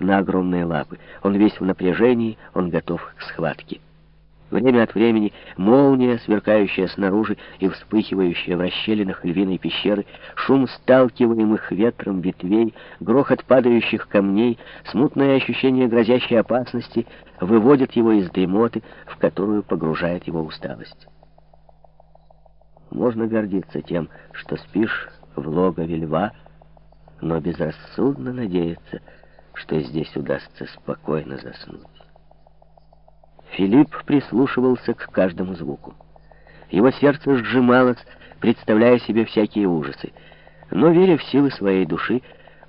на огромные лапы. Он весь в напряжении, он готов к схватке. Время от времени молния, сверкающая снаружи и вспыхивающая в расщелинах львиной пещеры, шум сталкиваемых ветром ветвей, грохот падающих камней, смутное ощущение грозящей опасности выводят его из дремоты, в которую погружает его усталость. Можно гордиться тем, что спишь в логове льва, но безрассудно надеяться, что здесь удастся спокойно заснуть. Филипп прислушивался к каждому звуку. Его сердце сжималось, представляя себе всякие ужасы. Но, веря в силы своей души,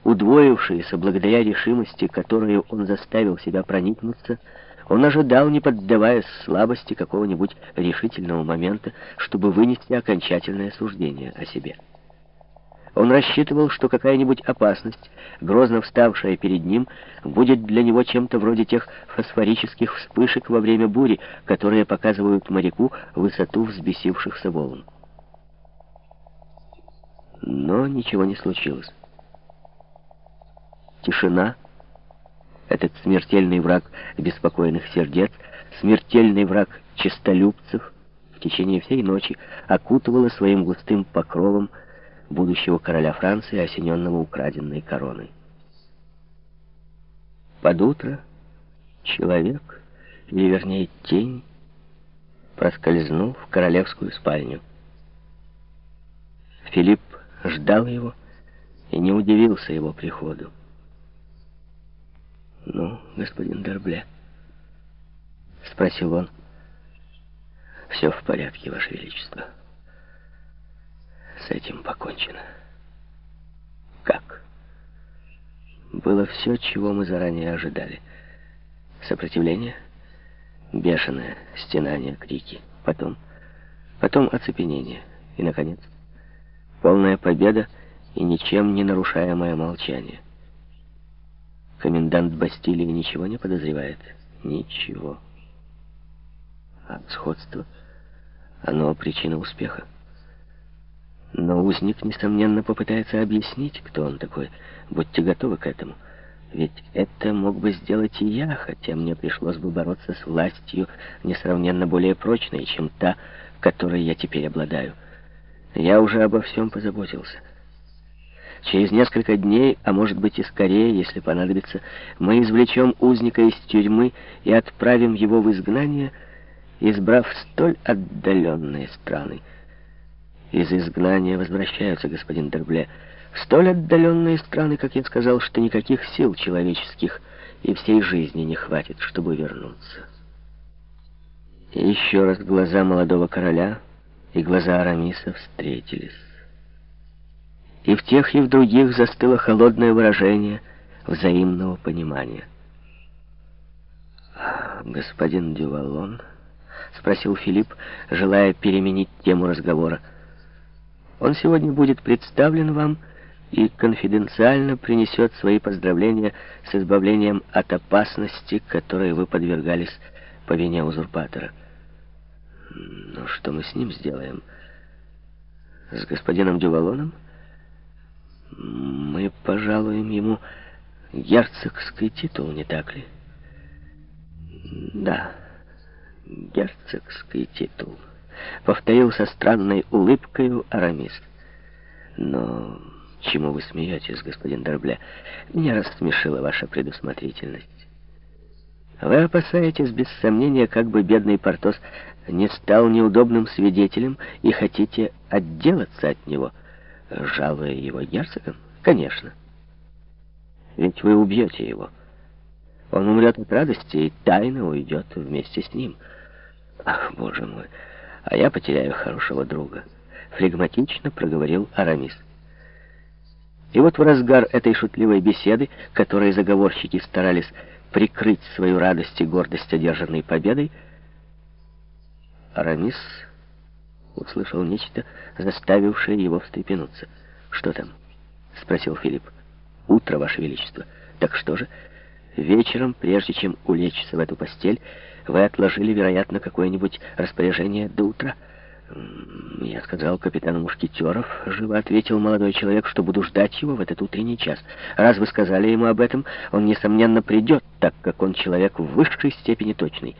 удвоившиеся благодаря решимости, которую он заставил себя проникнуться, он ожидал, не поддаваясь слабости какого-нибудь решительного момента, чтобы вынести окончательное суждение о себе. Он рассчитывал, что какая-нибудь опасность, грозно вставшая перед ним, будет для него чем-то вроде тех фосфорических вспышек во время бури, которые показывают моряку высоту взбесившихся волн. Но ничего не случилось. Тишина, этот смертельный враг беспокойных сердец, смертельный враг честолюбцев, в течение всей ночи окутывала своим густым покровом будущего короля Франции, осененного украденной короной. Под утро человек, или вернее тень, проскользнул в королевскую спальню. Филипп ждал его и не удивился его приходу. «Ну, господин Дербле?» — спросил он. «Все в порядке, Ваше Величество». С этим покончено. Как? Было все, чего мы заранее ожидали. Сопротивление, бешеное стенание, крики. Потом, потом оцепенение. И, наконец, полная победа и ничем не нарушаемое молчание. Комендант Бастилии ничего не подозревает? Ничего. А сходство, оно причина успеха. Но узник, несомненно, попытается объяснить, кто он такой. Будьте готовы к этому. Ведь это мог бы сделать и я, хотя мне пришлось бы бороться с властью, несравненно более прочной, чем та, которой я теперь обладаю. Я уже обо всем позаботился. Через несколько дней, а может быть и скорее, если понадобится, мы извлечем узника из тюрьмы и отправим его в изгнание, избрав столь отдаленные страны. Из изгнания возвращаются, господин Дербле, в столь отдаленные страны, как я сказал, что никаких сил человеческих и всей жизни не хватит, чтобы вернуться. И еще раз глаза молодого короля и глаза Арамиса встретились. И в тех, и в других застыло холодное выражение взаимного понимания. «Господин Дювалон?» — спросил Филипп, желая переменить тему разговора. Он сегодня будет представлен вам и конфиденциально принесет свои поздравления с избавлением от опасности, которой вы подвергались по вине узурпатора. Но что мы с ним сделаем? С господином Дювалоном? Мы пожалуем ему герцогский титул, не так ли? Да, герцогский титул. — повторил со странной улыбкой Арамис. «Но чему вы смеетесь, господин Дорбля? Меня рассмешила ваша предусмотрительность. Вы опасаетесь, без сомнения, как бы бедный Портос не стал неудобным свидетелем и хотите отделаться от него, жалуя его герцогом? Конечно. Ведь вы убьете его. Он умрет от радости и тайно уйдет вместе с ним. Ах, боже мой!» А я потеряю хорошего друга», — флегматично проговорил Арамис. И вот в разгар этой шутливой беседы, которой заговорщики старались прикрыть свою радость и гордость одержанной победой, Арамис услышал нечто, заставившее его встрепенуться. «Что там?» — спросил Филипп. «Утро, Ваше Величество. Так что же?» Вечером, прежде чем улечься в эту постель, вы отложили, вероятно, какое-нибудь распоряжение до утра. «Я сказал капитану Мушкетеров», — живо ответил молодой человек, «что буду ждать его в этот утренний час. Раз вы сказали ему об этом, он, несомненно, придет, так как он человек в высшей степени точный».